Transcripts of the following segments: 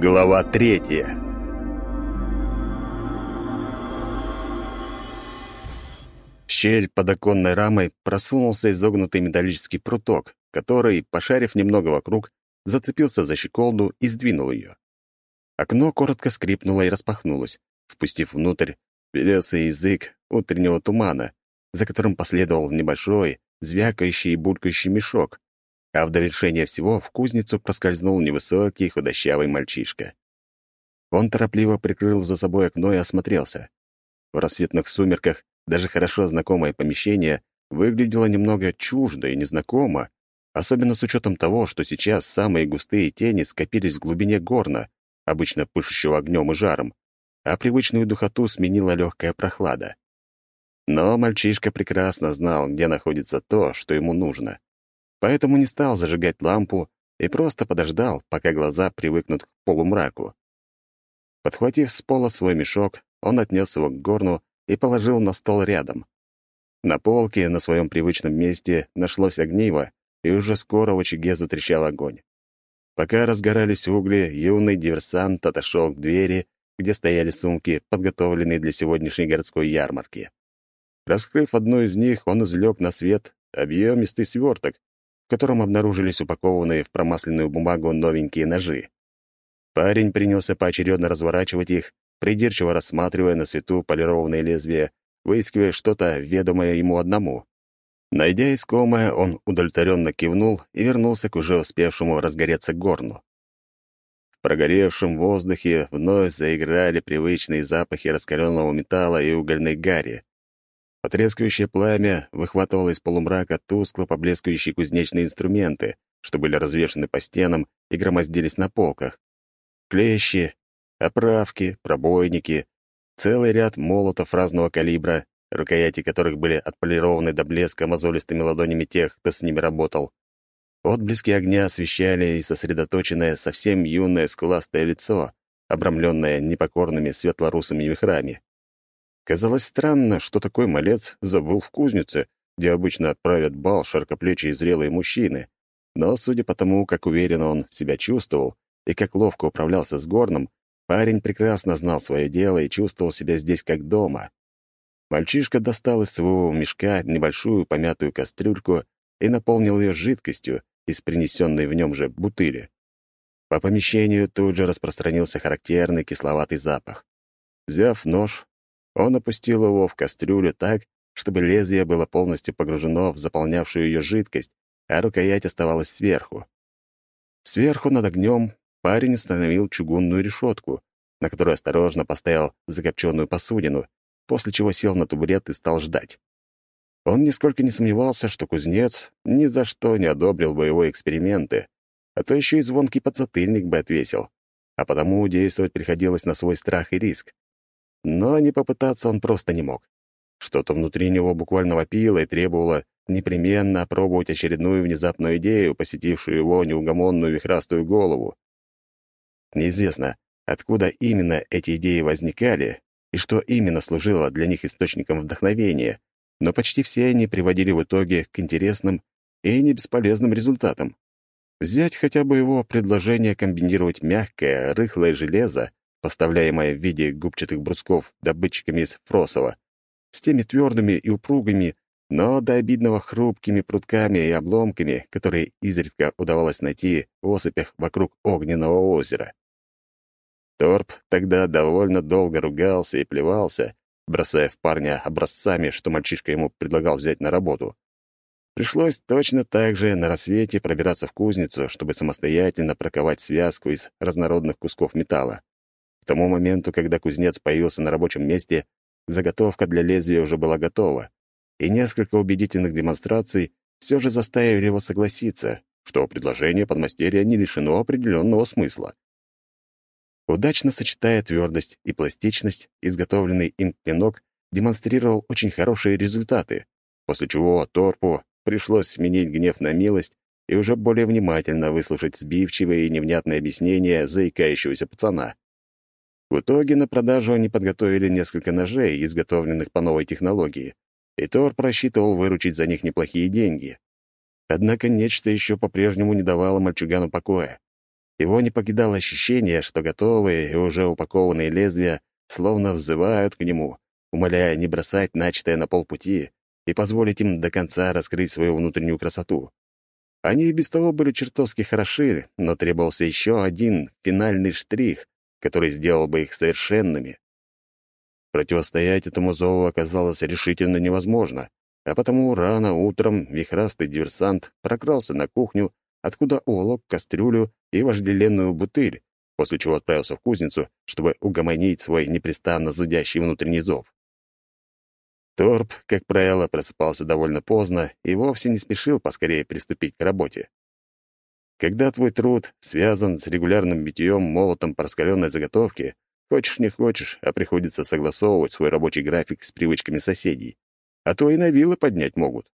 Глава третья щель под оконной рамой просунулся изогнутый металлический пруток, который, пошарив немного вокруг, зацепился за щеколду и сдвинул ее. Окно коротко скрипнуло и распахнулось, впустив внутрь белесый язык утреннего тумана, за которым последовал небольшой, звякающий и булькающий мешок, а в довершение всего в кузницу проскользнул невысокий худощавый мальчишка. Он торопливо прикрыл за собой окно и осмотрелся. В рассветных сумерках даже хорошо знакомое помещение выглядело немного чуждо и незнакомо, особенно с учетом того, что сейчас самые густые тени скопились в глубине горна, обычно пышущего огнем и жаром, а привычную духоту сменила легкая прохлада. Но мальчишка прекрасно знал, где находится то, что ему нужно поэтому не стал зажигать лампу и просто подождал, пока глаза привыкнут к полумраку. Подхватив с пола свой мешок, он отнес его к горну и положил на стол рядом. На полке, на своем привычном месте, нашлось огниво, и уже скоро в очаге затрещал огонь. Пока разгорались угли, юный диверсант отошел к двери, где стояли сумки, подготовленные для сегодняшней городской ярмарки. Раскрыв одну из них, он извлек на свет объемистый сверток, в котором обнаружились упакованные в промасленную бумагу новенькие ножи. Парень принялся поочередно разворачивать их, придирчиво рассматривая на свету полированные лезвия, выискивая что-то ведомое ему одному. Найдя искомое, он удовлетворенно кивнул и вернулся к уже успевшему разгореться горну. В прогоревшем воздухе вновь заиграли привычные запахи раскаленного металла и угольной гари. Потрескающее пламя выхватывало из полумрака тускло поблескивающие кузнечные инструменты, что были развешаны по стенам и громоздились на полках. Клещи, оправки, пробойники, целый ряд молотов разного калибра, рукояти которых были отполированы до блеска мозолистыми ладонями тех, кто с ними работал. Отблески огня освещали и сосредоточенное совсем юное скуластое лицо, обрамленное непокорными светлорусыми вихрами. Казалось странно, что такой малец забыл в кузнице, где обычно отправят бал широкоплечие зрелые мужчины. Но, судя по тому, как уверенно он себя чувствовал и как ловко управлялся с горном, парень прекрасно знал свое дело и чувствовал себя здесь как дома. Мальчишка достал из своего мешка небольшую помятую кастрюльку и наполнил ее жидкостью из принесенной в нем же бутыли. По помещению тут же распространился характерный кисловатый запах. Взяв нож, он опустил его в кастрюлю так, чтобы лезвие было полностью погружено в заполнявшую ее жидкость, а рукоять оставалась сверху. Сверху над огнем парень установил чугунную решетку, на которую осторожно поставил закопченную посудину, после чего сел на табурет и стал ждать. Он нисколько не сомневался, что кузнец ни за что не одобрил бы его эксперименты, а то еще и звонкий подзатыльник бы отвесил, а потому действовать приходилось на свой страх и риск. Но не попытаться он просто не мог. Что-то внутри него буквально вопило и требовало непременно опробовать очередную внезапную идею, посетившую его неугомонную вихрастую голову. Неизвестно, откуда именно эти идеи возникали и что именно служило для них источником вдохновения, но почти все они приводили в итоге к интересным и не бесполезным результатам. Взять хотя бы его предложение комбинировать мягкое, рыхлое железо поставляемая в виде губчатых брусков добытчиками из Фросова, с теми твердыми и упругими, но до обидного хрупкими прутками и обломками, которые изредка удавалось найти в осыпях вокруг огненного озера. Торп тогда довольно долго ругался и плевался, бросая в парня образцами, что мальчишка ему предлагал взять на работу. Пришлось точно так же на рассвете пробираться в кузницу, чтобы самостоятельно проковать связку из разнородных кусков металла. К тому моменту, когда кузнец появился на рабочем месте, заготовка для лезвия уже была готова, и несколько убедительных демонстраций все же заставили его согласиться, что предложение подмастерья не лишено определенного смысла. Удачно сочетая твердость и пластичность, изготовленный им клинок демонстрировал очень хорошие результаты, после чего Торпу пришлось сменить гнев на милость и уже более внимательно выслушать сбивчивые и невнятные объяснения заикающегося пацана. В итоге на продажу они подготовили несколько ножей, изготовленных по новой технологии, и Тор просчитывал выручить за них неплохие деньги. Однако нечто еще по-прежнему не давало мальчугану покоя. его не покидало ощущение, что готовые и уже упакованные лезвия словно взывают к нему, умоляя не бросать начатое на полпути и позволить им до конца раскрыть свою внутреннюю красоту. Они и без того были чертовски хороши, но требовался еще один финальный штрих, который сделал бы их совершенными. Противостоять этому зову оказалось решительно невозможно, а потому рано утром вихрастый диверсант прокрался на кухню, откуда уволок кастрюлю и вожделенную бутыль, после чего отправился в кузницу, чтобы угомонить свой непрестанно зудящий внутренний зов. Торп, как правило, просыпался довольно поздно и вовсе не спешил поскорее приступить к работе. Когда твой труд связан с регулярным битьем молотом по раскаленной заготовке, хочешь не хочешь, а приходится согласовывать свой рабочий график с привычками соседей, а то и на вилы поднять могут.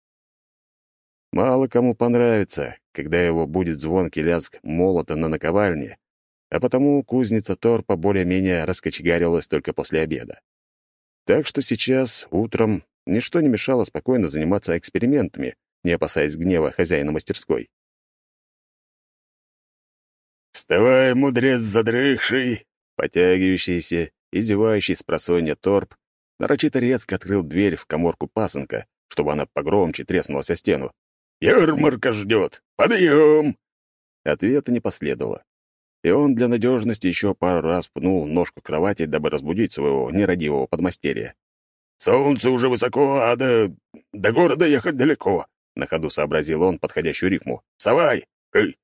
Мало кому понравится, когда его будет звонкий лязг молота на наковальне, а потому кузница Торпа более-менее раскочегаривалась только после обеда. Так что сейчас, утром, ничто не мешало спокойно заниматься экспериментами, не опасаясь гнева хозяина мастерской. «Вставай, мудрец задрыхший!» Потягивающийся и зевающий с просонья торп нарочито резко открыл дверь в коморку пасынка, чтобы она погромче треснулась о стену. «Ярмарка ждет! Подъем!» Ответа не последовало и он для надежности еще пару раз пнул ножку кровати, дабы разбудить своего нерадивого подмастерья. «Солнце уже высоко, а до... до города ехать далеко», — на ходу сообразил он подходящую рифму. «Вставай! Эй!»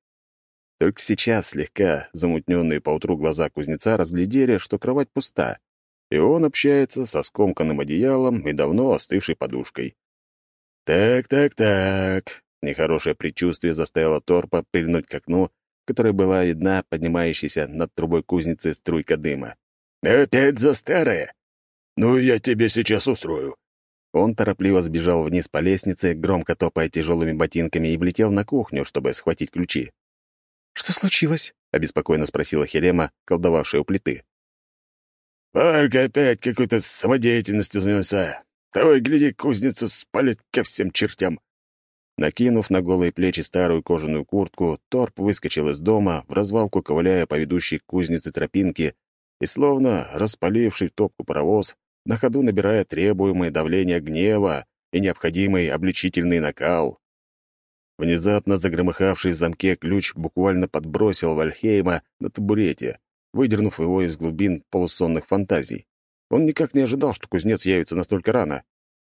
Только сейчас слегка замутненные поутру глаза кузнеца разглядели, что кровать пуста, и он общается со скомканным одеялом и давно остывшей подушкой. «Так, так, так...» Нехорошее предчувствие заставило Торпа прильнуть к окну которой была видна поднимающаяся над трубой кузницы струйка дыма. «Опять за старое? Ну, я тебе сейчас устрою». Он торопливо сбежал вниз по лестнице, громко топая тяжелыми ботинками, и влетел на кухню, чтобы схватить ключи. «Что случилось?» — обеспокоенно спросила Хелема, колдовавшая у плиты. «Парк опять какой-то самодеятельностью занялся. Того и гляди, кузницу спалит ко всем чертям. Накинув на голые плечи старую кожаную куртку, Торп выскочил из дома, в развалку ковыляя по ведущей к кузнице тропинки и, словно распаливший топку паровоз, на ходу набирая требуемое давление гнева и необходимый обличительный накал. Внезапно загромыхавший в замке ключ буквально подбросил Вальхейма на табурете, выдернув его из глубин полусонных фантазий. Он никак не ожидал, что кузнец явится настолько рано.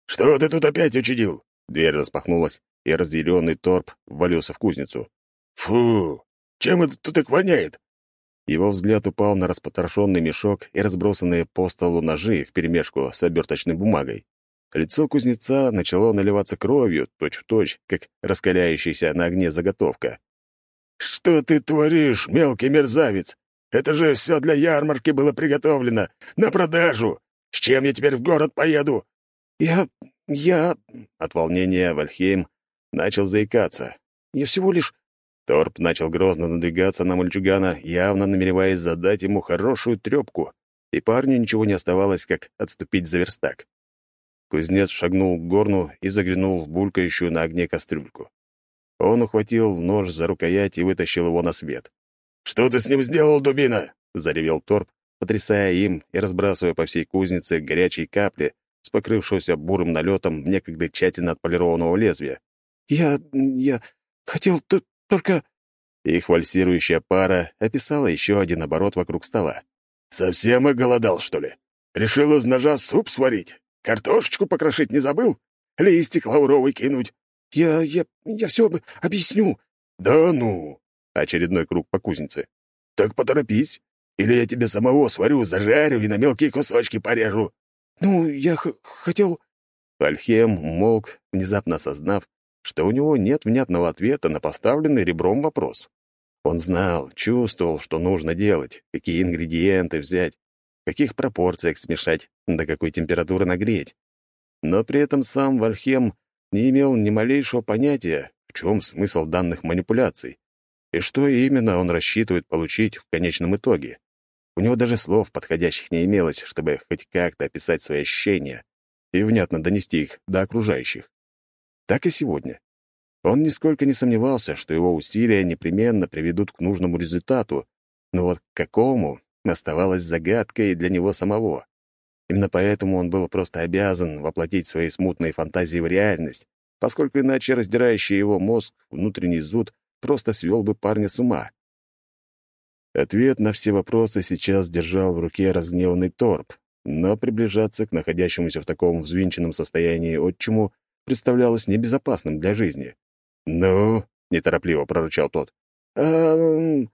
«Что ты тут опять учудил?» Дверь распахнулась, и разъяренный торп ввалился в кузницу. «Фу! Чем это тут так воняет?» Его взгляд упал на распотрошенный мешок и разбросанные по столу ножи вперемешку с оберточной бумагой. Лицо кузнеца начало наливаться кровью, точь-в-точь, -точь, как раскаляющаяся на огне заготовка. «Что ты творишь, мелкий мерзавец? Это же все для ярмарки было приготовлено, на продажу! С чем я теперь в город поеду?» «Я... я...» От волнения Вальхейм начал заикаться. «Я всего лишь...» Торп начал грозно надвигаться на мальчугана, явно намереваясь задать ему хорошую трёпку, и парню ничего не оставалось, как отступить за верстак. Кузнец шагнул к горну и заглянул в булькающую на огне кастрюльку. Он ухватил нож за рукоять и вытащил его на свет. «Что ты с ним сделал, дубина?» — заревел Торп, потрясая им и разбрасывая по всей кузнице горячие капли с покрывшегося бурым налетом некогда тщательно отполированного лезвия. «Я... я... хотел только...» Их вальсирующая пара описала еще один оборот вокруг стола. «Совсем оголодал, что ли? Решил из ножа суп сварить? Картошечку покрошить не забыл? Листик лавровый кинуть?» «Я... я... я все объясню». «Да ну!» — очередной круг по кузнице. «Так поторопись, или я тебе самого сварю, зажарю и на мелкие кусочки порежу». «Ну, я хотел...» Альхем молк, внезапно осознав, что у него нет внятного ответа на поставленный ребром вопрос. Он знал, чувствовал, что нужно делать, какие ингредиенты взять, каких пропорциях смешать, до какой температуры нагреть. Но при этом сам Вальхем не имел ни малейшего понятия, в чем смысл данных манипуляций и что именно он рассчитывает получить в конечном итоге. У него даже слов подходящих не имелось, чтобы хоть как-то описать свои ощущения и внятно донести их до окружающих. Так и сегодня. Он нисколько не сомневался, что его усилия непременно приведут к нужному результату, но вот к какому оставалось загадкой для него самого. Именно поэтому он был просто обязан воплотить свои смутные фантазии в реальность, поскольку иначе раздирающий его мозг внутренний зуд просто свел бы парня с ума. Ответ на все вопросы сейчас держал в руке разгневанный торп, но приближаться к находящемуся в таком взвинченном состоянии отчиму представлялось небезопасным для жизни. «Ну?» — неторопливо прорычал тот. «А,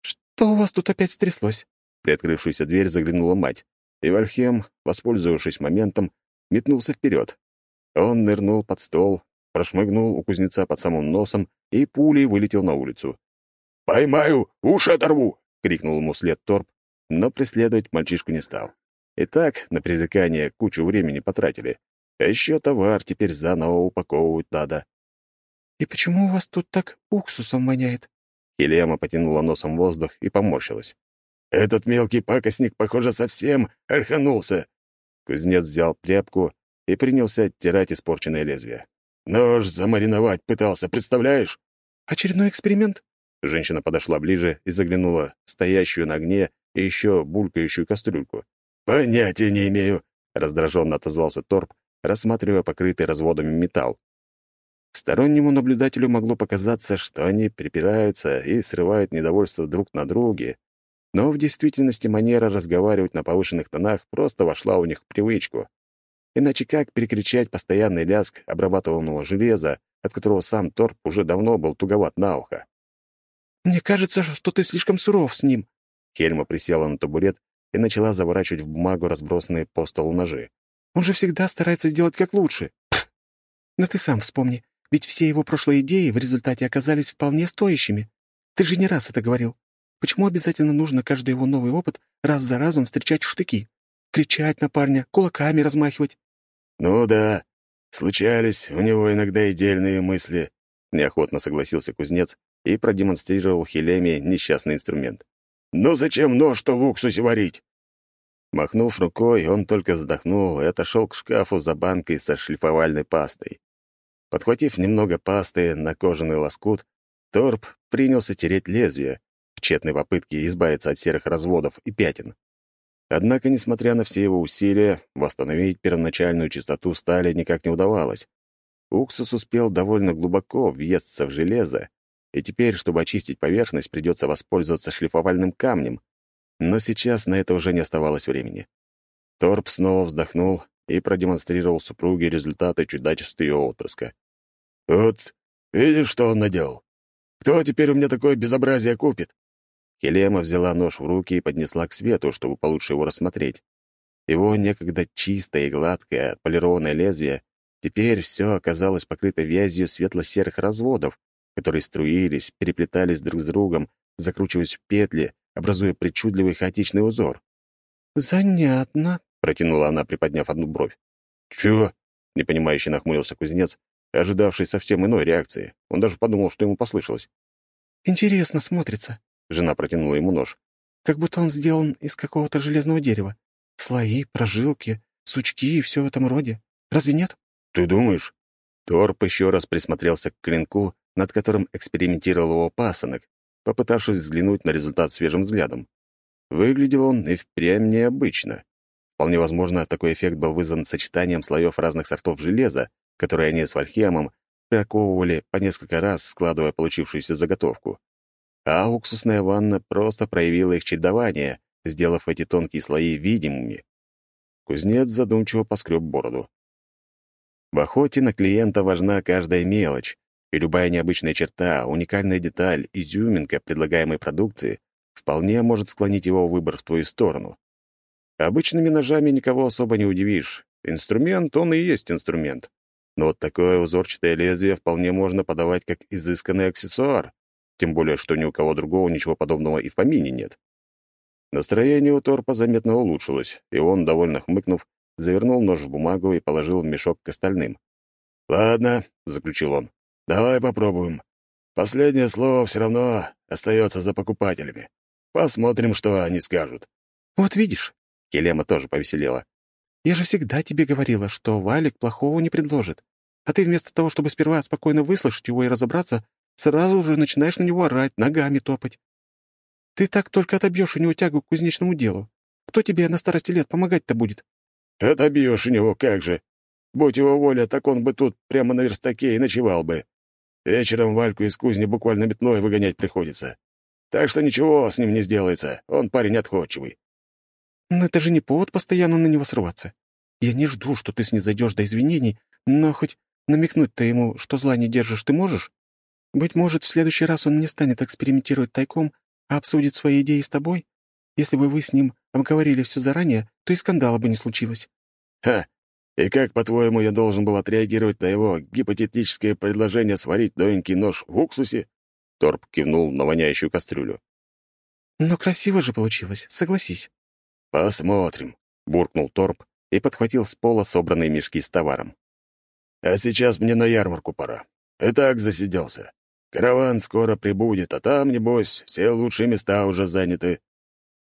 что у вас тут опять стряслось?» При открывшейся дверь заглянула мать, и Вальхем, воспользовавшись моментом, метнулся вперед. Он нырнул под стол, прошмыгнул у кузнеца под самым носом и пулей вылетел на улицу. «Поймаю, уши оторву!» — крикнул ему след торп, но преследовать мальчишку не стал. И так на пререкание кучу времени потратили. А еще товар теперь заново упаковывать надо. «И почему у вас тут так уксусом воняет?» Хелема потянула носом воздух и поморщилась. «Этот мелкий пакостник, похоже, совсем арханулся!» Кузнец взял тряпку и принялся оттирать испорченное лезвие. «Нож замариновать пытался, представляешь?» «Очередной эксперимент?» Женщина подошла ближе и заглянула в стоящую на огне и еще булькающую кастрюльку. «Понятия не имею», — раздраженно отозвался Торп, рассматривая покрытый разводами металл. Стороннему наблюдателю могло показаться, что они припираются и срывают недовольство друг на друге, но в действительности манера разговаривать на повышенных тонах просто вошла у них в привычку. Иначе как перекричать постоянный лязг обрабатываемого железа, от которого сам Торп уже давно был туговат на ухо? «Мне кажется, что ты слишком суров с ним». Хельма присела на табурет и начала заворачивать в бумагу разбросанные по столу ножи. «Он же всегда старается сделать как лучше. Но ты сам вспомни, ведь все его прошлые идеи в результате оказались вполне стоящими. Ты же не раз это говорил. Почему обязательно нужно каждый его новый опыт раз за разом встречать штыки? Кричать на парня, кулаками размахивать? «Ну да, случались у него иногда и дельные мысли», — неохотно согласился кузнец и продемонстрировал Хелеме несчастный инструмент. «Ну зачем нож-то в уксусе варить?» Махнув рукой, он только вздохнул и отошел к шкафу за банкой со шлифовальной пастой. Подхватив немного пасты на кожаный лоскут, Торп принялся тереть лезвие в тщетной попытке избавиться от серых разводов и пятен. Однако, несмотря на все его усилия, восстановить первоначальную чистоту стали никак не удавалось. Уксус успел довольно глубоко въесться в железо, и теперь, чтобы очистить поверхность, придется воспользоваться шлифовальным камнем. Но сейчас на это уже не оставалось времени. Торп снова вздохнул и продемонстрировал супруге результаты чудачества ее отпрыска. «Вот, видишь, что он наделал? Кто теперь у меня такое безобразие купит?» Хелема взяла нож в руки и поднесла к свету, чтобы получше его рассмотреть. Его некогда чистое и гладкое отполированное лезвие теперь все оказалось покрыто вязью светло-серых разводов, которые струились, переплетались друг с другом, закручиваясь в петли, образуя причудливый хаотичный узор. «Занятно», — протянула она, приподняв одну бровь. «Чего?» — непонимающе нахмурился кузнец, ожидавший совсем иной реакции. Он даже подумал, что ему послышалось. «Интересно смотрится», — жена протянула ему нож. «Как будто он сделан из какого-то железного дерева. Слои, прожилки, сучки и все в этом роде. Разве нет?» «Ты думаешь?» Торп еще раз присмотрелся к клинку, над которым экспериментировал его пасынок, попытавшись взглянуть на результат свежим взглядом. Выглядел он и впрямь необычно. Вполне возможно, такой эффект был вызван сочетанием слоев разных сортов железа, которые они с Вальхемом приковывали по несколько раз, складывая получившуюся заготовку. А уксусная ванна просто проявила их чередование, сделав эти тонкие слои видимыми. Кузнец задумчиво поскреб бороду. В охоте на клиента важна каждая мелочь, и любая необычная черта, уникальная деталь, изюминка предлагаемой продукции вполне может склонить его выбор в твою сторону. Обычными ножами никого особо не удивишь. Инструмент, он и есть инструмент. Но вот такое узорчатое лезвие вполне можно подавать как изысканный аксессуар, тем более, что ни у кого другого ничего подобного и в помине нет. Настроение у Торпа заметно улучшилось, и он, довольно хмыкнув, завернул нож в бумагу и положил в мешок к остальным. «Ладно», — заключил он, — «давай попробуем. Последнее слово все равно остается за покупателями. Посмотрим, что они скажут». «Вот видишь», — Келема тоже повеселела. «Я же всегда тебе говорила, что Валик плохого не предложит. А ты вместо того, чтобы сперва спокойно выслушать его и разобраться, сразу же начинаешь на него орать, ногами топать. Ты так только отобьешь у него тягу к кузнечному делу. Кто тебе на старости лет помогать-то будет?» «Отобьешь у него, как же. Будь его воля, так он бы тут прямо на верстаке и ночевал бы. Вечером Вальку из кузни буквально метлой выгонять приходится. Так что ничего с ним не сделается, он парень отходчивый». «Но это же не повод постоянно на него срываться. Я не жду, что ты снизойдешь до извинений, но хоть намекнуть-то ему, что зла не держишь, ты можешь? Быть может, в следующий раз он не станет экспериментировать тайком, а обсудит свои идеи с тобой? Если бы вы с ним обговорили все заранее, то и скандала бы не случилось». «Ха! И как, по-твоему, я должен был отреагировать на его гипотетическое предложение сварить новенький нож в уксусе?» Торп кивнул на воняющую кастрюлю. «Но красиво же получилось, согласись». «Посмотрим», — буркнул Торп и подхватил с пола собранные мешки с товаром. «А сейчас мне на ярмарку пора. И так засиделся. Караван скоро прибудет, а там, небось, все лучшие места уже заняты».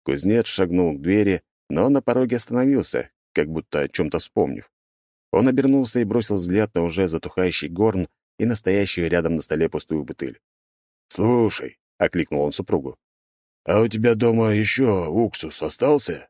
Кузнец шагнул к двери, но на пороге остановился, как будто о чем-то вспомнив. Он обернулся и бросил взгляд на уже затухающий горн и настоящую рядом на столе пустую бутыль. «Слушай», — окликнул он супругу, — «а у тебя дома еще уксус остался?»